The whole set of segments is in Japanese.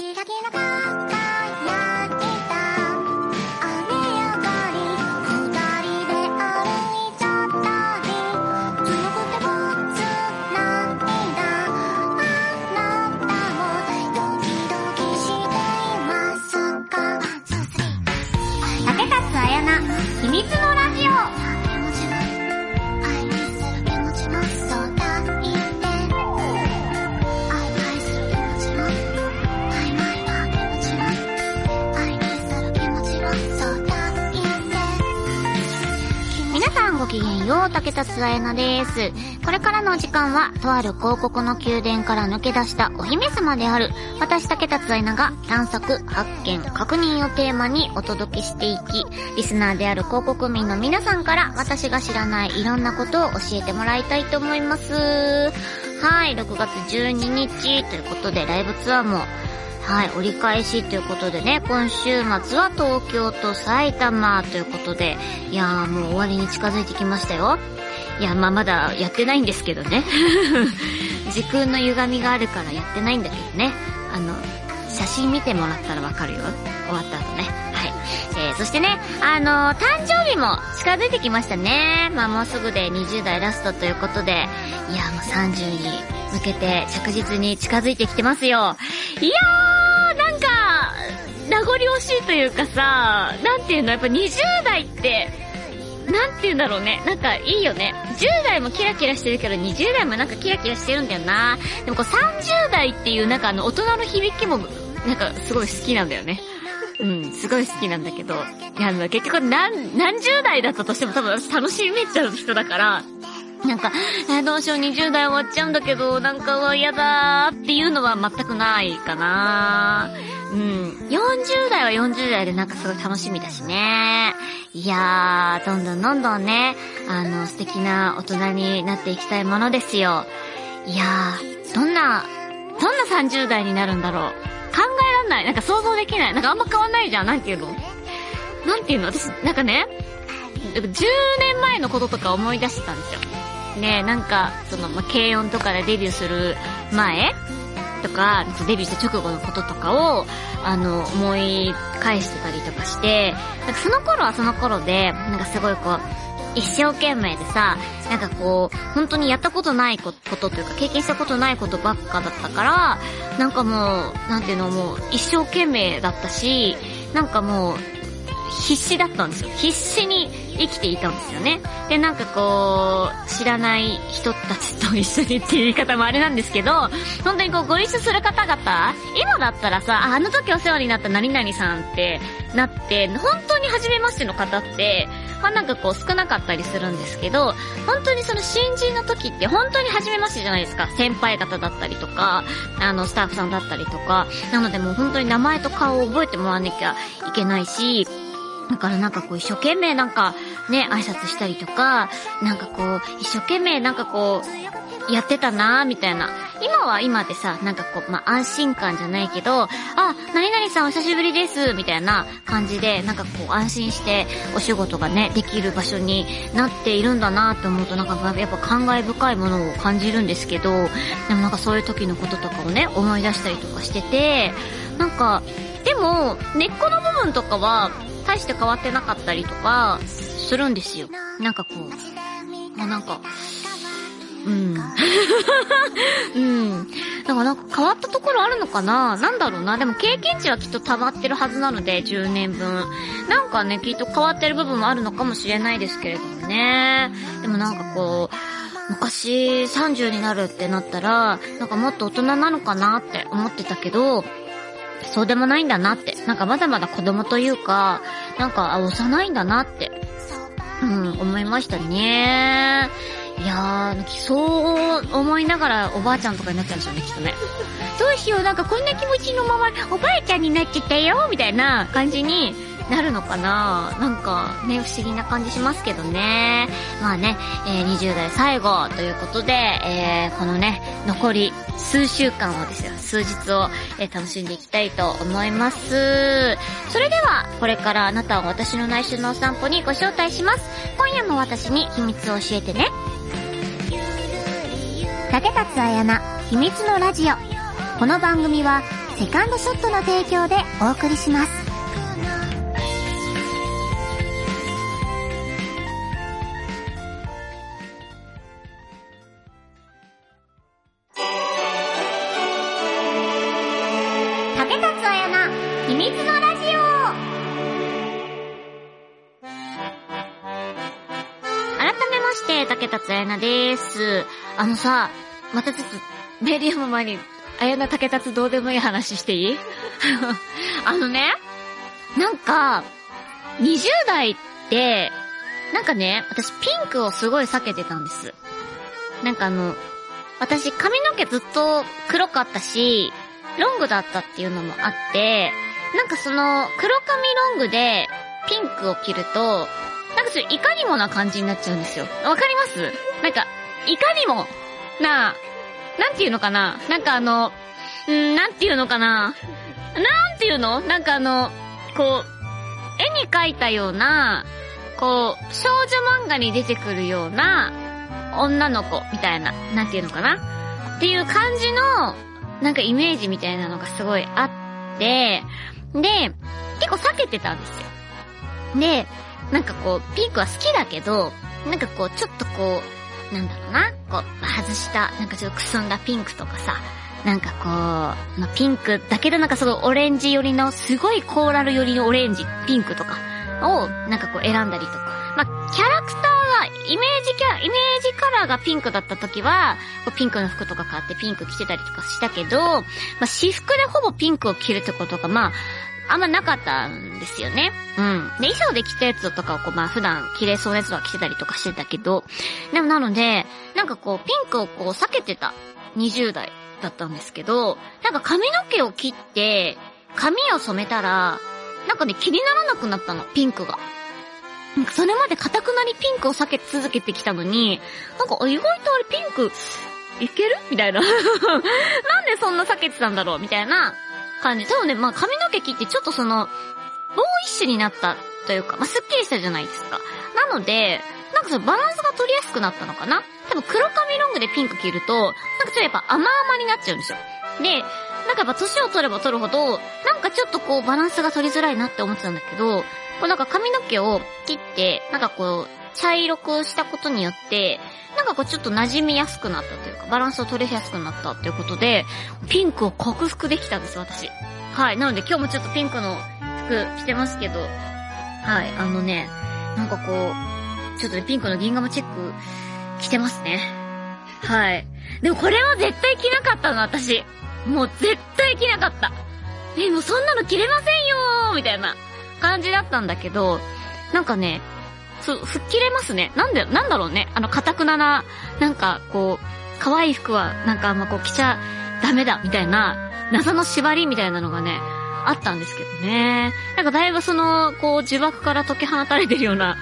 キラキラ輝いた竹田つあやなです。これからの時間は、とある広告の宮殿から抜け出したお姫様である、私竹田つあやなが探索、発見、確認をテーマにお届けしていき、リスナーである広告民の皆さんから私が知らないいろんなことを教えてもらいたいと思います。はい、6月12日ということでライブツアーもはい、折り返しということでね、今週末は東京と埼玉ということで、いやーもう終わりに近づいてきましたよ。いや、まあまだやってないんですけどね。時空の歪みがあるからやってないんだけどね。あの、写真見てもらったらわかるよ。終わった後ね。はい。えー、そしてね、あのー誕生日も近づいてきましたね。まあもうすぐで20代ラストということで、いや、もう30に向けて着実に近づいてきてますよ。いやー、名残惜しいというかさ、なんていうの、やっぱ20代って、なんて言うんだろうね。なんかいいよね。10代もキラキラしてるけど、20代もなんかキラキラしてるんだよな。でもこう30代っていうなんかあの大人の響きも、なんかすごい好きなんだよね。うん、すごい好きなんだけど。いや、あの結局何、何十代だったとしても多分楽しめちゃう人だから、なんか、えどうしよう20代終わっちゃうんだけど、なんかうわ嫌だーっていうのは全くないかなうん。40代は40代でなんかすごい楽しみだしね。いやー、どんどんどんどんね、あの、素敵な大人になっていきたいものですよ。いやー、どんな、どんな30代になるんだろう。考えらんない。なんか想像できない。なんかあんま変わんないじゃん。なんていうの？なんていうの？私、なんかね、10年前のこととか思い出してたんですよ。ねなんか、その、ま、軽音とかでデビューする前とか、デビューした直後のこととかを、あの、思い返してたりとかして、なんかその頃はその頃で、なんかすごいこう、一生懸命でさ、なんかこう、本当にやったことないことというか、経験したことないことばっかだったから、なんかもう、なんていうのもう、一生懸命だったし、なんかもう、必死だったんですよ。必死に生きていたんですよね。で、なんかこう、知らない人たちと一緒にっていう言い方もあれなんですけど、本当にこう、ご一緒する方々、今だったらさ、あの時お世話になった何々さんってなって、本当に初めましての方って、まあなんかこう少なかったりするんですけど、本当にその新人の時って本当に初めましてじゃないですか。先輩方だったりとか、あのスタッフさんだったりとか。なのでもう本当に名前と顔を覚えてもらわなきゃいけないし、だからなんかこう一生懸命なんかね、挨拶したりとか、なんかこう一生懸命なんかこう、やってたなーみたいな。今は今でさ、なんかこう、まあ、安心感じゃないけど、あ、何々さんお久しぶりです、みたいな感じで、なんかこう安心してお仕事がね、できる場所になっているんだなって思うと、なんかやっぱ感慨深いものを感じるんですけど、でもなんかそういう時のこととかをね、思い出したりとかしてて、なんか、でも、根っこの部分とかは、大して変わってなかったりとか、するんですよ。なんかこう、まあ、なんか、うん。うん。だからなんか変わったところあるのかな？なんだろうな。でも経験値はきっと溜まってるはずなので、10年分。なんかね、きっと変わってる部分もあるのかもしれないですけれどもね。でもなんかこう、昔30になるってなったら、なんかもっと大人なのかなって思ってたけど、そうでもないんだなって。なんかまだまだ子供というか、なんか、あ、幼いんだなって、うん、思いましたね。いやー、そう思いながらおばあちゃんとかになっちゃうんですよね、きっとね。どうしよう、なんかこんな気持ちのままおばあちゃんになっちゃったよ、みたいな感じになるのかな？なんかね、不思議な感じしますけどね。まあね、えー20代最後ということで、えーこのね、残り数週間をですよ、数日を、えー楽しんでいきたいと思います。それでは、これからあなたを私の内緒のお散歩にご招待します。今夜も私に秘密を教えてね。竹達彩奈秘密のラジオこの番組はセカンドショットの提供でお送りします。です。あのさ、またちょっと、メディアム前に、あやな竹達どうでもいい話していい？あのね、なんか、20代って、なんかね、私ピンクをすごい避けてたんです。なんかあの、私髪の毛ずっと黒かったし、ロングだったっていうのもあって、なんかその黒髪ロングでピンクを着ると、なんかちょっといかにもな感じになっちゃうんですよ。わかります？なんか、いかにもな、なんていうのかな？なんかあの、んーなんていうのかな？なんていうの？なんかあの、こう、絵に描いたような、こう、少女漫画に出てくるような女の子みたいな、なんていうのかな？っていう感じの、なんかイメージみたいなのがすごいあって、で、結構避けてたんですよ。で、なんかこう、ピンクは好きだけど、なんかこう、ちょっとこう、なんだろうな、こう、外した、なんかちょっとくすんだピンクとかさ、なんかこう、ま、ピンクだけどなんかすごいオレンジ寄りの、すごいコーラル寄りのオレンジ、ピンクとかを、なんかこう選んだりとか。まあ、キャラクターが、イメージキャラ、イメージカラーがピンクだった時は、こうピンクの服とか買ってピンク着てたりとかしたけど、まあ、私服でほぼピンクを着るってことが、まあ、あんまなかったんですよね。うん。で、衣装で着たやつとかをこう、まあ普段着れそうなやつは着てたりとかしてたけど、でもなので、なんかこう、ピンクをこう避けてた20代だったんですけど、なんか髪の毛を切って、髪を染めたら、なんかね、気にならなくなったの、ピンクが。なんかそれまで固くなりピンクを避け続けてきたのに、なんかあ意外とあれピンク、いける？みたいな。なんでそんな避けてたんだろう？みたいな感じ。多分ね、まあ髪の毛切ってちょっとその、ボーイッシュになったというか、まあすっきりしたじゃないですか。なので、なんかそのバランスが取りやすくなったのかな？多分黒髪ロングでピンク着ると、なんかちょっとやっぱ甘々になっちゃうんですよ。で、なんかやっぱ年を取れば取るほど、なんかちょっとこうバランスが取りづらいなって思ってたんだけど、こうなんか髪の毛を切って、なんかこう、茶色くしたことによって、なんかこうちょっと馴染みやすくなったというか、バランスを取りやすくなったっていうことで、ピンクを克服できたんです、私。はい。なので今日もちょっとピンクの服着てますけど、はい。あのね、なんかこう、ちょっとね、ピンクの銀河チェック着てますね。はい。でもこれは絶対着なかったの、私。もう絶対着なかった。え、もうそんなの着れませんよーみたいな感じだったんだけど、なんかね、そう、吹っ切れますね。なんで、なんだろうね。あの、堅くなな、なんか、こう、可愛い服は、なんかあんまこう着ちゃダメだ、みたいな、謎の縛りみたいなのがね、あったんですけどね。なんかだいぶその、こう、呪縛から解き放たれてるような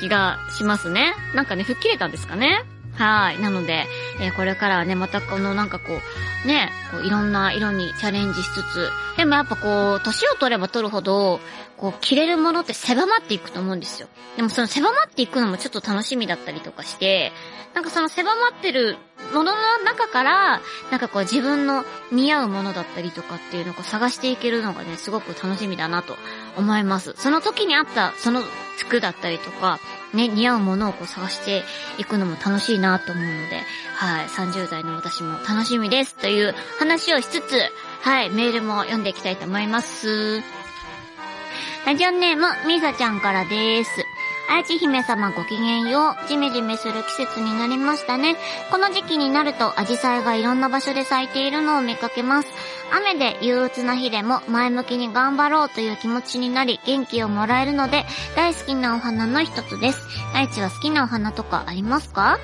気がしますね。なんかね、吹っ切れたんですかね。はい。なので、えーこれからはね、またこのなんかこう、ね、こういろんな色にチャレンジしつつ、でもやっぱこう、年を取れば取るほど、こう、着れるものって狭まっていくと思うんですよ。でもその狭まっていくのもちょっと楽しみだったりとかして、なんかその狭まってるものの中から、なんかこう自分の似合うものだったりとかっていうのを探していけるのがね、すごく楽しみだなと思います。その時にあった、その服だったりとか、ね、似合うものをこう探していくのも楽しいなと思うので、はい、30代の私も楽しみですという話をしつつ、はい、メールも読んでいきたいと思います。ラジオネーム、みさちゃんからです。あやち姫様ごきげんよう。じめじめする季節になりましたね。この時期になると、アジサイがいろんな場所で咲いているのを見かけます。雨で憂鬱な日でも前向きに頑張ろうという気持ちになり、元気をもらえるので、大好きなお花の一つです。あやちは好きなお花とかありますか？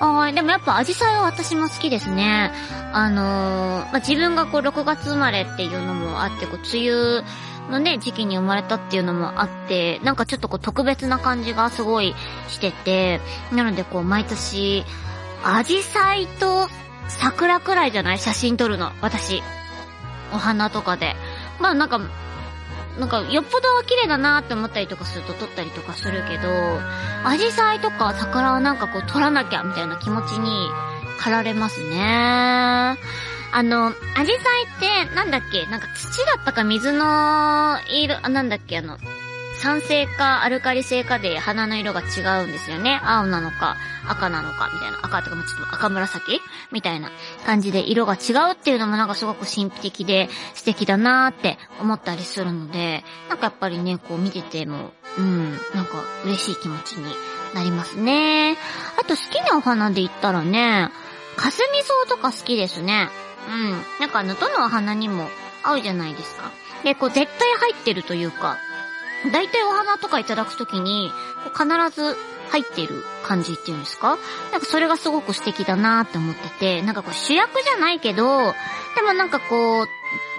あーでもやっぱアジサイは私も好きですね。あのー、まあ、自分がこう6月生まれっていうのもあって、こう梅雨のね、時期に生まれたっていうのもあって、なんかちょっとこう特別な感じがすごいしてて、なのでこう毎年、アジサイと桜くらいじゃない？写真撮るの、私。お花とかで。まあなんか、なんか、よっぽど綺麗だなって思ったりとかすると撮ったりとかするけど、アジサイとか桜はなんかこう撮らなきゃみたいな気持ちに駆られますね。あの、アジサイって、なんだっけ？なんか土だったか水の色、あなんだっけ？あの、酸性かアルカリ性かで花の色が違うんですよね。青なのか赤なのかみたいな。赤とかもちょっと赤紫？みたいな感じで色が違うっていうのもなんかすごく神秘的で素敵だなーって思ったりするので、なんかやっぱりね、こう見てても、うん、なんか嬉しい気持ちになりますね。あと好きなお花で言ったらね、かすみ草とか好きですね。うん。なんかあの、どのお花にも合うじゃないですか。で、こう絶対入ってるというか、大体お花とかいただくときに、こう必ず入ってる感じっていうんですか？なんかそれがすごく素敵だなーって思ってて、なんかこう主役じゃないけど、でもなんかこう、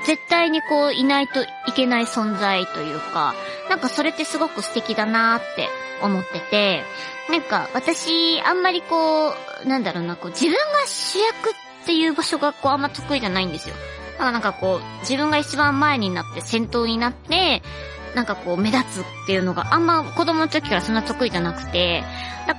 絶対にこういないといけない存在というか、なんかそれってすごく素敵だなーって思ってて、なんか私あんまりこう、なんだろうな、こう自分が主役ってっていう場所がこうあんま得意じゃないんですよ。だからなんかこう、自分が一番前になって先頭になって、なんかこう目立つっていうのがあんま子供の時からそんな得意じゃなくて、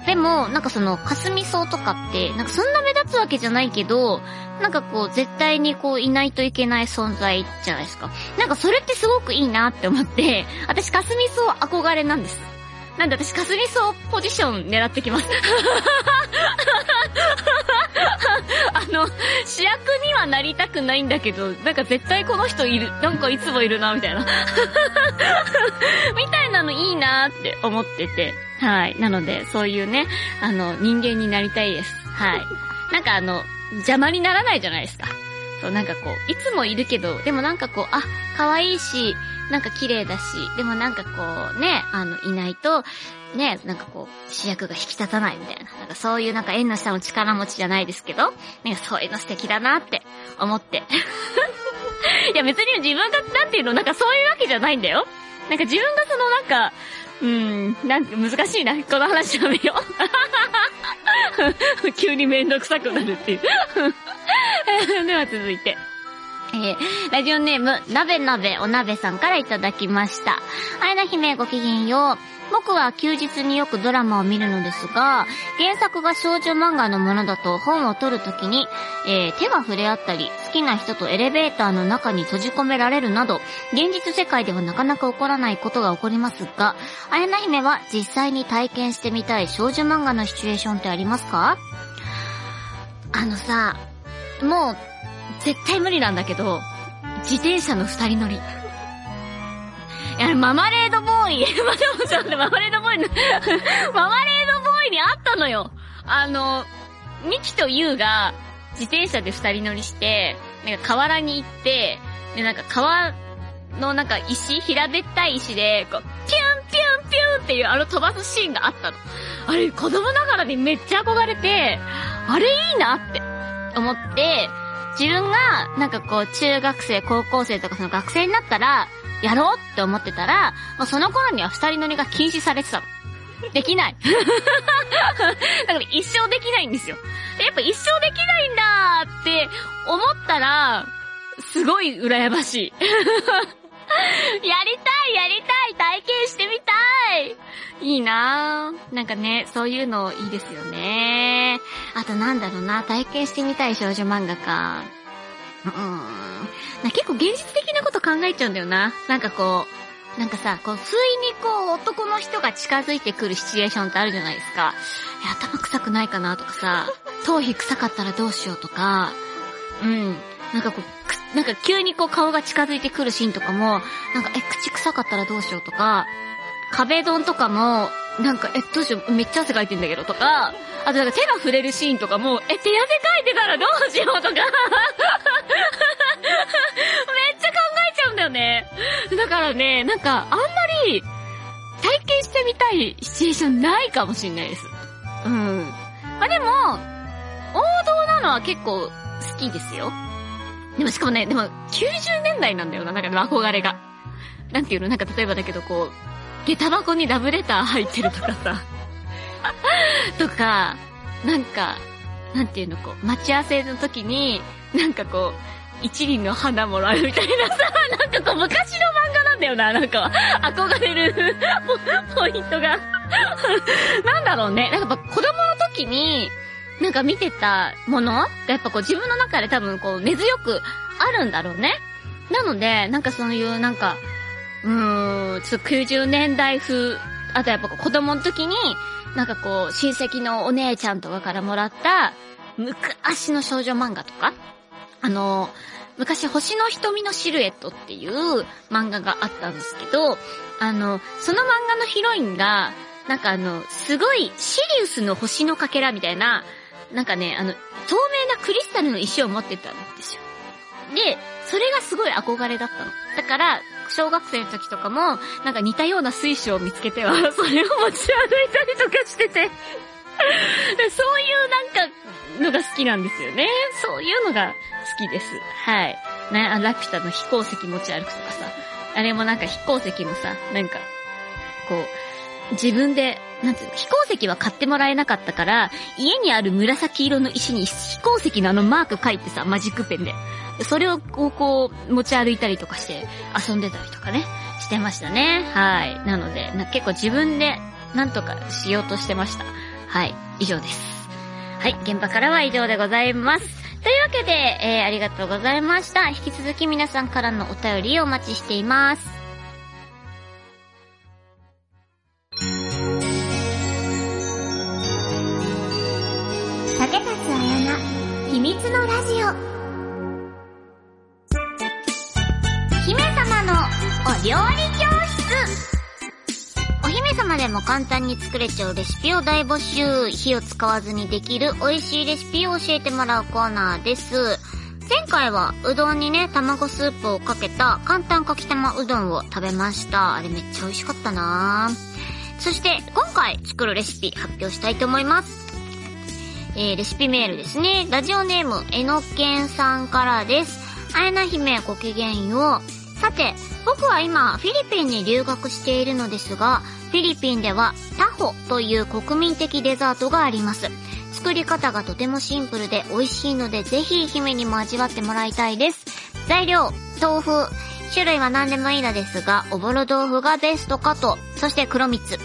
でもなんかその霞草とかって、なんかそんな目立つわけじゃないけど、なんかこう絶対にこういないといけない存在じゃないですか。なんかそれってすごくいいなって思って、私霞草憧れなんです。なんで私霞草ポジション狙ってきます。あの、主役にはなりたくないんだけど、なんか絶対この人いる、なんかいつもいるな、みたいな。みたいなのいいなって思ってて。はい。なので、そういうね、あの、人間になりたいです。はい。なんかあの、邪魔にならないじゃないですか。そう、なんかこう、いつもいるけど、でもなんかこう、あ、可愛いし、なんか綺麗だし、でもなんかこう、ね、あの、いないと、ね、なんかこう、主役が引き立たないみたいな。なんかそういうなんか縁の下の力持ちじゃないですけど、ね、そういうの素敵だなって思って。いや別に自分が、なんていうの、なんかそういうわけじゃないんだよ。なんか自分がそのなんか、うん、なんか難しいな。この話やめよう。急にめんどくさくなるっていう。では続いて。えー、ラジオネーム、なべなべおなべさんからいただきました。あやな姫ごきげんよう。僕は休日によくドラマを見るのですが、原作が少女漫画のものだと本を取るときに、えー手が触れ合ったり、好きな人とエレベーターの中に閉じ込められるなど、現実世界ではなかなか起こらないことが起こりますが、あやな姫は実際に体験してみたい少女漫画のシチュエーションってありますか？あのさ、もう、絶対無理なんだけど、自転車の二人乗り。いや、ママレードボーイ。ま、でもちょっとママレードボーイの、ママレードボーイにあったのよ。あの、ミキとユウが自転車で二人乗りして、なんか河原に行って、で、なんか川のなんか石、平べったい石で、こう、ピュンピュンピュンっていうあの飛ばすシーンがあったの。あれ、子供ながらにめっちゃ憧れて、あれいいなって思って、自分が、なんかこう、中学生、高校生とかその学生になったら、やろうって思ってたら、もうその頃には二人乗りが禁止されてたの。できない。だから一生できないんですよ。でやっぱ一生できないんだって思ったら、すごい羨ましい。やりたいやりたい体験してみたいいいなぁ。なんかね、そういうのいいですよね。あとなんだろうな、体験してみたい少女漫画か。うん。な結構現実的なこと考えちゃうんだよな。なんかこう、なんかさ、こう、不意にこう、男の人が近づいてくるシチュエーションってあるじゃないですか。頭臭くないかなとかさ、頭皮臭かったらどうしようとか、うん。なんかこう、なんか急にこう顔が近づいてくるシーンとかも、なんか、え、口臭かったらどうしようとか、壁ドンとかも、なんか、え、どうしよう、めっちゃ汗かいてんだけどとか、あとなんか手が触れるシーンとかも、え、手汗かいてたらどうしようとか、めっちゃ考えちゃうんだよね。だからね、なんか、あんまり、体験してみたいシチュエーションないかもしんないです。うん。まあでも、王道なのは結構好きですよ。でもしかもね、でも90年代なんだよな、なんか憧れが。なんていうの？なんか例えばだけどこう、下駄箱にラブレター入ってるとかさ。とか、なんか、なんていうのこう、待ち合わせの時に、なんかこう、一輪の花もらうみたいなさ、なんかこう昔の漫画なんだよな、なんか、憧れるポポイントが。なんだろうね、なんかやっぱ子供の時に、なんか見てたものがやっぱこう自分の中で多分こう根強くあるんだろうね。なので、なんかそういうなんか、うーん、ちょっと90年代風、あとやっぱ子供の時に、なんかこう親戚のお姉ちゃんとかからもらった、昔の少女漫画とか、あの、昔星の瞳のシルエットっていう漫画があったんですけど、あの、その漫画のヒロインが、なんかあの、すごいシリウスの星のかけらみたいな、なんかね、あの、透明なクリスタルの石を持ってたんですよ。で、それがすごい憧れだったの。だから、小学生の時とかも、なんか似たような水晶を見つけては、それを持ち歩いたりとかしてて。そういうなんか、のが好きなんですよね。そういうのが好きです。はい。ね、あラピュタの飛行石持ち歩くとかさ。あれもなんか飛行石もさ、なんか、こう、自分で、なんていうの、飛行石は買ってもらえなかったから、家にある紫色の石に飛行石のあのマーク書いてさ、マジックペンで。それをこう、こう、持ち歩いたりとかして遊んでたりとかね、してましたね。はい。なので、な結構自分でなんとかしようとしてました。はい。以上です。はい。現場からは以上でございます。というわけで、えー、ありがとうございました。引き続き皆さんからのお便りをお待ちしています。密のラジオ姫様のお料理教室お姫様でも簡単に作れちゃうレシピを大募集。火を使わずにできる美味しいレシピを教えてもらうコーナーです。前回はうどんにね、卵スープをかけた簡単かきたまうどんを食べました。あれめっちゃ美味しかったなそして今回作るレシピ発表したいと思います。えー、レシピメールですね。ラジオネーム、えのけんさんからです。あやな姫ごきげんよう。さて、僕は今、フィリピンに留学しているのですが、フィリピンではタホという国民的デザートがあります。作り方がとてもシンプルで美味しいので、ぜひ姫にも味わってもらいたいです。材料、豆腐。種類は何でもいいのですが、おぼろ豆腐がベストかと。そして黒蜜。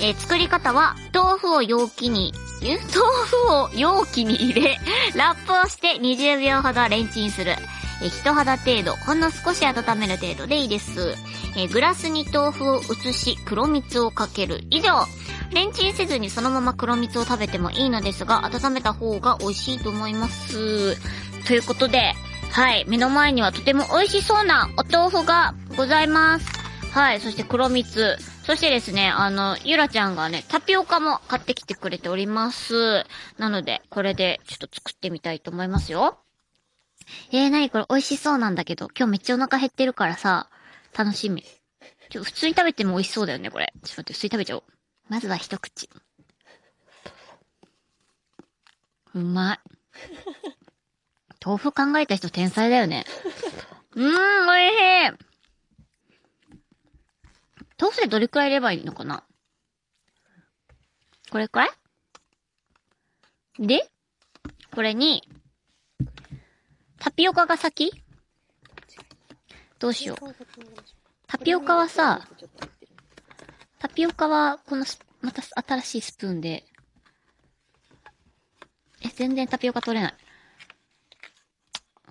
えー作り方は、豆腐を容器に、豆腐を容器に入れ、ラップをして20秒ほどレンチンする。えー人肌程度、ほんの少し温める程度でいいです。えーグラスに豆腐を移し、黒蜜をかける。以上。レンチンせずにそのまま黒蜜を食べてもいいのですが、温めた方が美味しいと思います。ということで、はい、目の前にはとても美味しそうなお豆腐がございます。はい、そして黒蜜。そしてですね、あの、ゆらちゃんがね、タピオカも買ってきてくれております。なので、これでちょっと作ってみたいと思いますよ。えー、なにこれ？美味しそうなんだけど、今日めっちゃお腹減ってるからさ、楽しみ。ちょ、普通に食べても美味しそうだよね、これ。ちょっと待って、普通に食べちゃおう。まずは一口。うまい。豆腐考えた人天才だよね。うーん、美味しい。豆腐でどれくらい入ればいいのかな？これくらい？で、これに、タピオカが先？どうしよう。タピオカはさ、タピオカは、この、また新しいスプーンで、え、全然タピオカ取れない。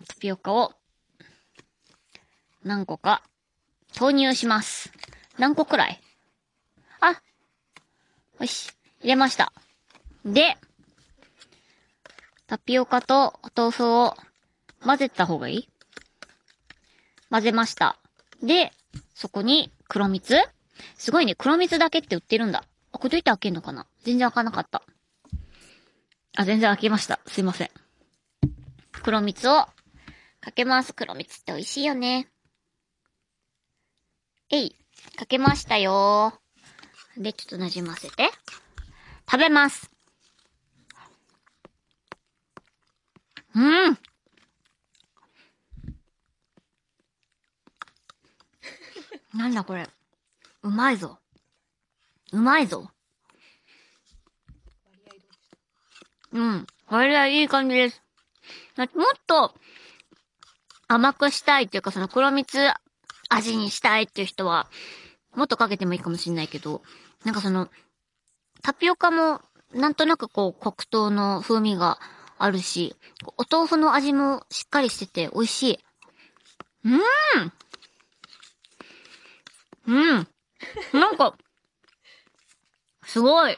タピオカを、何個か、投入します。何個くらい？あよし、入れました。で、タピオカとお豆腐を混ぜた方がいい？混ぜました。で、そこに黒蜜？すごいね、黒蜜だけって売ってるんだ。あ、これどうやって開けんのかな？全然開かなかった。あ、全然開けました。すいません。黒蜜をかけます。黒蜜って美味しいよね。えい。かけましたよで、ちょっと馴染ませて。食べます。うんなんだこれ。うまいぞ。うまいぞ。うん。これはいい感じです。もっと甘くしたいっていうかその黒蜜味にしたいっていう人は、もっとかけてもいいかもしんないけど、なんかその、タピオカもなんとなくこう黒糖の風味があるし、お豆腐の味もしっかりしてて美味しい。うーんうんなんか、すごい。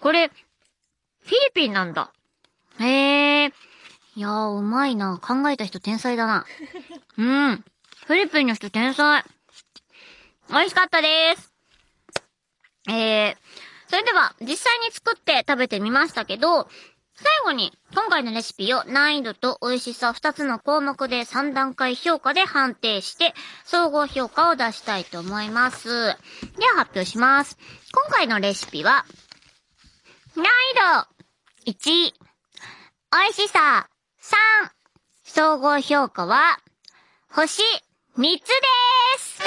これ、フィリピンなんだ。へえ。いやー、うまいな。考えた人天才だな。うん。フィリピンの人天才。美味しかったです。えー、それでは、実際に作って食べてみましたけど、最後に、今回のレシピを難易度と美味しさ2つの項目で3段階評価で判定して、総合評価を出したいと思います。では発表します。今回のレシピは、難易度1、美味しさ3、総合評価は、星3つです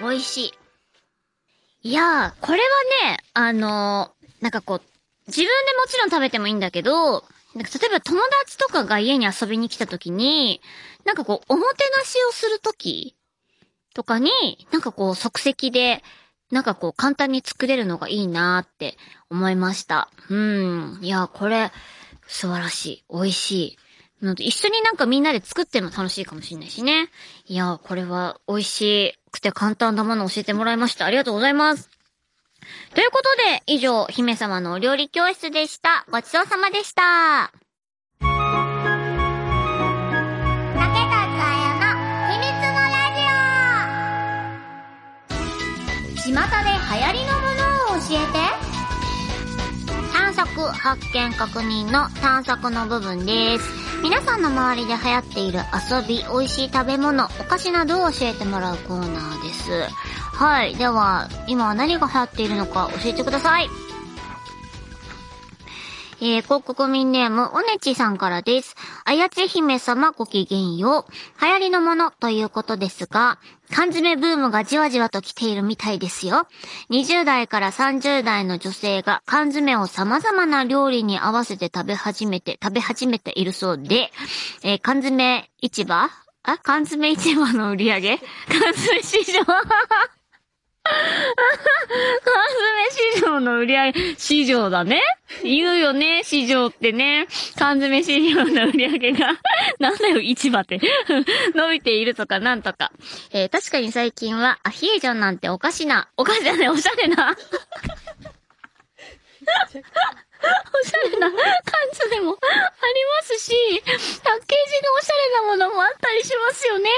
美味しい。いやー、これはね、あのーなんかこう、自分でもちろん食べてもいいんだけど、なんか例えば友達とかが家に遊びに来た時に、なんかこう、おもてなしをする時とかに、なんかこう、即席で、なんかこう、簡単に作れるのがいいなーって思いました。うん。いやー、これ、素晴らしい。美味しい。一緒になんかみんなで作っても楽しいかもしれないしね。いや、これは美味しくて簡単なもの教えてもらいました。ありがとうございます。ということで、以上、姫様のお料理教室でした。ごちそうさまでした。竹田つあやの秘密のラジ巷で流行りのものを教えて。発見、確認の探索の部分です。皆さんの周りで流行っている遊び、美味しい食べ物、お菓子などを教えてもらうコーナーです。はい。では、今は何が流行っているのか教えてください。えー、広告民ネーム、おねちさんからです。あやち姫様ごきげんよう。流行りのものということですが、缶詰ブームがじわじわと来ているみたいですよ。20代から30代の女性が缶詰を様々な料理に合わせて食べ始めて、食べ始めているそうで、えー缶詰市場？あ？缶詰市場の売り上げ？缶詰市場？缶詰市場の売り上げ、市場だね。言うよね、市場ってね。缶詰市場の売り上げが、なんだよ、市場って。伸びているとかなんとか。えー確かに最近は、アヒエジョンなんておかしな、おかしなね、おしゃれな。おしゃれな缶詰もありますし、パッケージがおしゃれなものもあったりしますよね。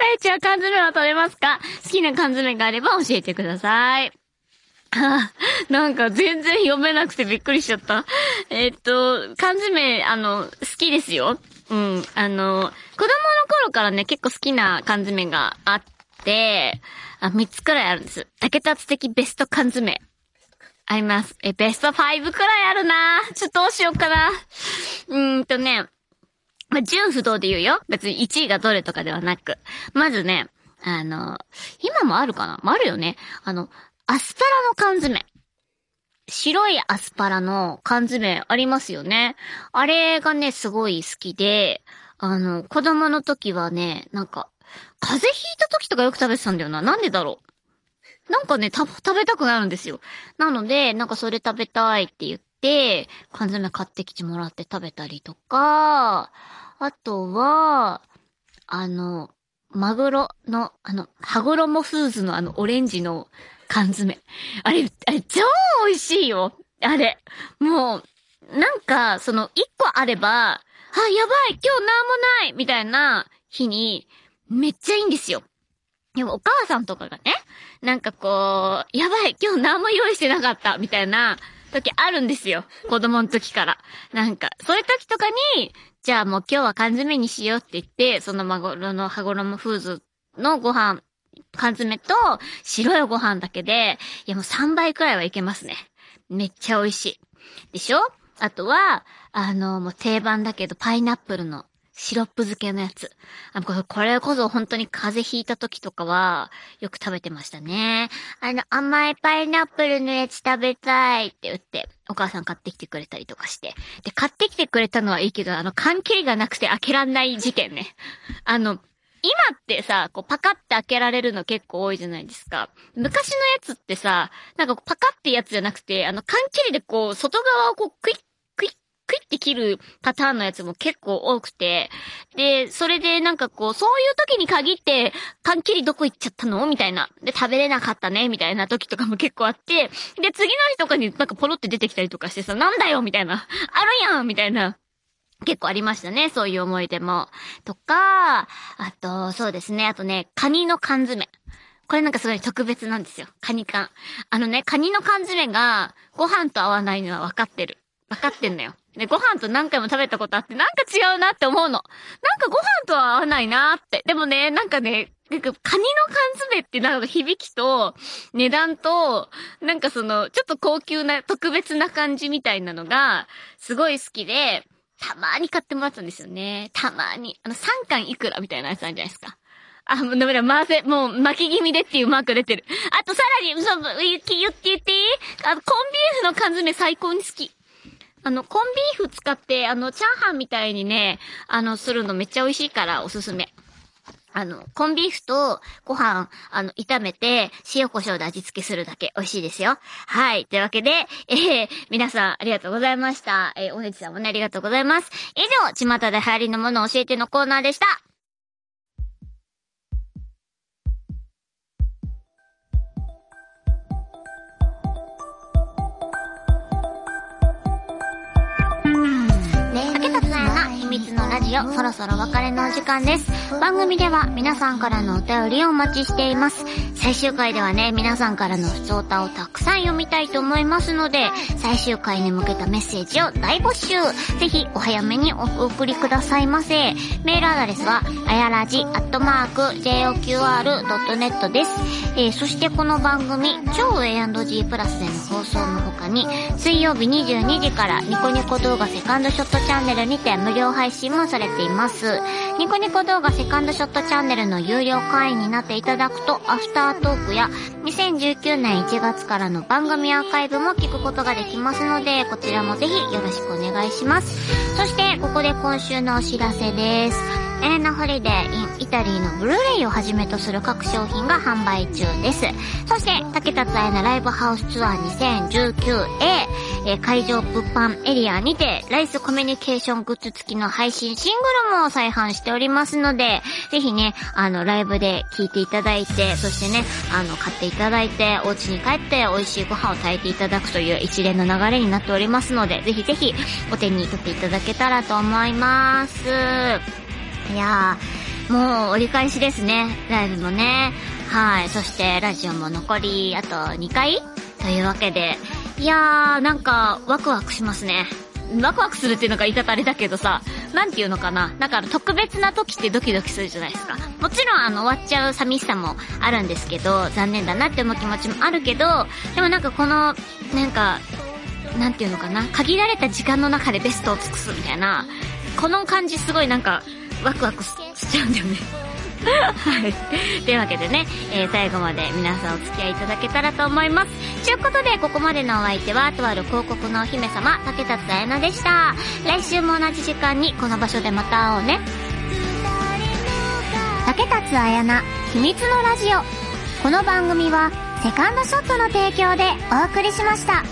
あやちゃん缶詰は食べますか？好きな缶詰があれば教えてください。あ、なんか全然読めなくてびっくりしちゃった。えっと、缶詰、あの、好きですよ。うん、あの、子供の頃からね、結構好きな缶詰があって、あ、3つくらいあるんです。竹達的ベスト缶詰。あります。え、ベスト5くらいあるなちょっとどうしようかな。うーんとね、まあ、純不動で言うよ。別に1位がどれとかではなく。まずね、あの、今もあるかな？まあ、あるよね。あの、アスパラの缶詰。白いアスパラの缶詰ありますよね。あれがね、すごい好きで、あの、子供の時はね、なんか、風邪ひいた時とかよく食べてたんだよな。なんでだろう？なんかね、た、食べたくなるんですよ。なので、なんかそれ食べたいって言って、缶詰買ってきてもらって食べたりとか、あとは、あの、マグロの、あの、羽衣フーズのあの、オレンジの缶詰。あれ、あれ、超美味しいよ。あれ。もう、なんか、その、一個あれば、あ、やばい、今日なんもないみたいな日に、めっちゃいいんですよ。でもお母さんとかがね、なんかこう、やばい、今日何も用意してなかった、みたいな時あるんですよ。子供の時から。なんか、そういう時とかに、じゃあもう今日は缶詰にしようって言って、そのマグロの羽衣フーズのご飯、缶詰と白いご飯だけで、いやもう3倍くらいはいけますね。めっちゃ美味しい。でしょ？あとは、あの、もう定番だけど、パイナップルのシロップ漬けのやつ。あこれこれこそ本当に風邪ひいた時とかは、よく食べてましたね。あの、甘いパイナップルのやつ食べたいって言って、お母さん買ってきてくれたりとかして。で、買ってきてくれたのはいいけど、あの、缶切りがなくて開けらんない事件ね。あの、今ってさ、こうパカって開けられるの結構多いじゃないですか。昔のやつってさ、なんかパカってやつじゃなくて、あの、缶切りでこう、外側をこう、クイッ、クイッ、て切るパターンのやつも結構多くて、で、それでなんかこう、そういう時に限って、缶切りどこ行っちゃったの？みたいな。で、食べれなかったね？みたいな時とかも結構あって、で、次の日とかになんかポロって出てきたりとかしてさ、なんだよ？みたいな。あるやんみたいな。結構ありましたね、そういう思い出も。とか、あと、そうですね、あとね、カニの缶詰。これなんかすごい特別なんですよ。カニ缶。あのね、カニの缶詰がご飯と合わないのは分かってる。分かってんのよ。で、ご飯と何回も食べたことあって、なんか違うなって思うの。なんかご飯とは合わないなって。でもね、なんかね、なんかカニの缶詰ってなんか響きと値段と、なんかその、ちょっと高級な特別な感じみたいなのが、すごい好きで、たまーに買ってもらったんですよね。たまーに。あの、3巻いくらみたいなやつあるじゃないですか。あ、もうダメだ、回せ、もう巻き気味でっていうマーク出てる。あとさらに、そう、言って言って言っていい？あの、コンビーフの缶詰最高に好き。あの、コンビーフ使って、あの、チャーハンみたいにね、あの、するのめっちゃ美味しいからおすすめ。あの、コンビーフとご飯、あの、炒めて、塩胡椒で味付けするだけ美味しいですよ。はい。というわけで、えー、皆さんありがとうございました。えー、おねちさんもね、ありがとうございます。以上、巷で流行りのものを教えてのコーナーでした。ラジオ、そろそろお別れのお時間です。番組では皆さんからのお便りをお待ちしています。最終回ではね、皆さんからの普通歌をたくさん読みたいと思いますので、最終回に向けたメッセージを大募集。ぜひお早めにお送りくださいませ。メールアドレスは、あやらじ、アットマーク、joqr.net です。えー、そしてこの番組、超 A&G プラスでの放送の他に、水曜日22時からニコニコ動画セカンドショットチャンネルにて無料配信もされています。ニコニコ動画セカンドショットチャンネルの有料会員になっていただくと、アフタートークや2019年1月からの番組アーカイブも聞くことができますので、こちらもぜひよろしくお願いします。そして、ここで今週のお知らせです。エレナホリデー in イタリーのブルーレイをはじめとする各商品が販売中です。そして、竹田彩のライブハウスツアー 2019A、え会場物販エリアにて、ライスコミュニケーショングッズ付きの配信シングルも再販しておりますので、ぜひね、あの、ライブで聴いていただいて、そしてね、あの、買っていただいて、お家に帰って美味しいご飯を炊いていただくという一連の流れになっておりますので、ぜひぜひお手に取っていただけたらと思います。いやー、もう折り返しですね。ライブもね。はい。そしてラジオも残りあと2回？というわけで。いやー、なんかワクワクしますね。ワクワクするっていうのが言い方あれだけどさ、なんていうのかな。なんか特別な時ってドキドキするじゃないですか。もちろんあの終わっちゃう寂しさもあるんですけど、残念だなって思う気持ちもあるけど、でもなんかこの、なんか、なんていうのかな。限られた時間の中でベストを尽くすみたいな、この感じすごいなんか、ワクワクしちゃうんだよね。はい。というわけでね、えー最後まで皆さんお付き合いいただけたらと思います。ということで、ここまでのお相手は、とある広告のお姫様、竹達彩奈でした。来週も同じ時間にこの場所でまた会おうね。竹達彩奈、秘密のラジオ。この番組は、セカンドショットの提供でお送りしました。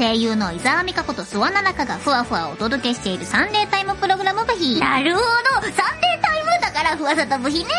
声優の伊沢美香子と諏訪奈々香がふわふわお届けしているサンデータイムプログラム部品。なるほどサンデータイムだからふわさと部品ね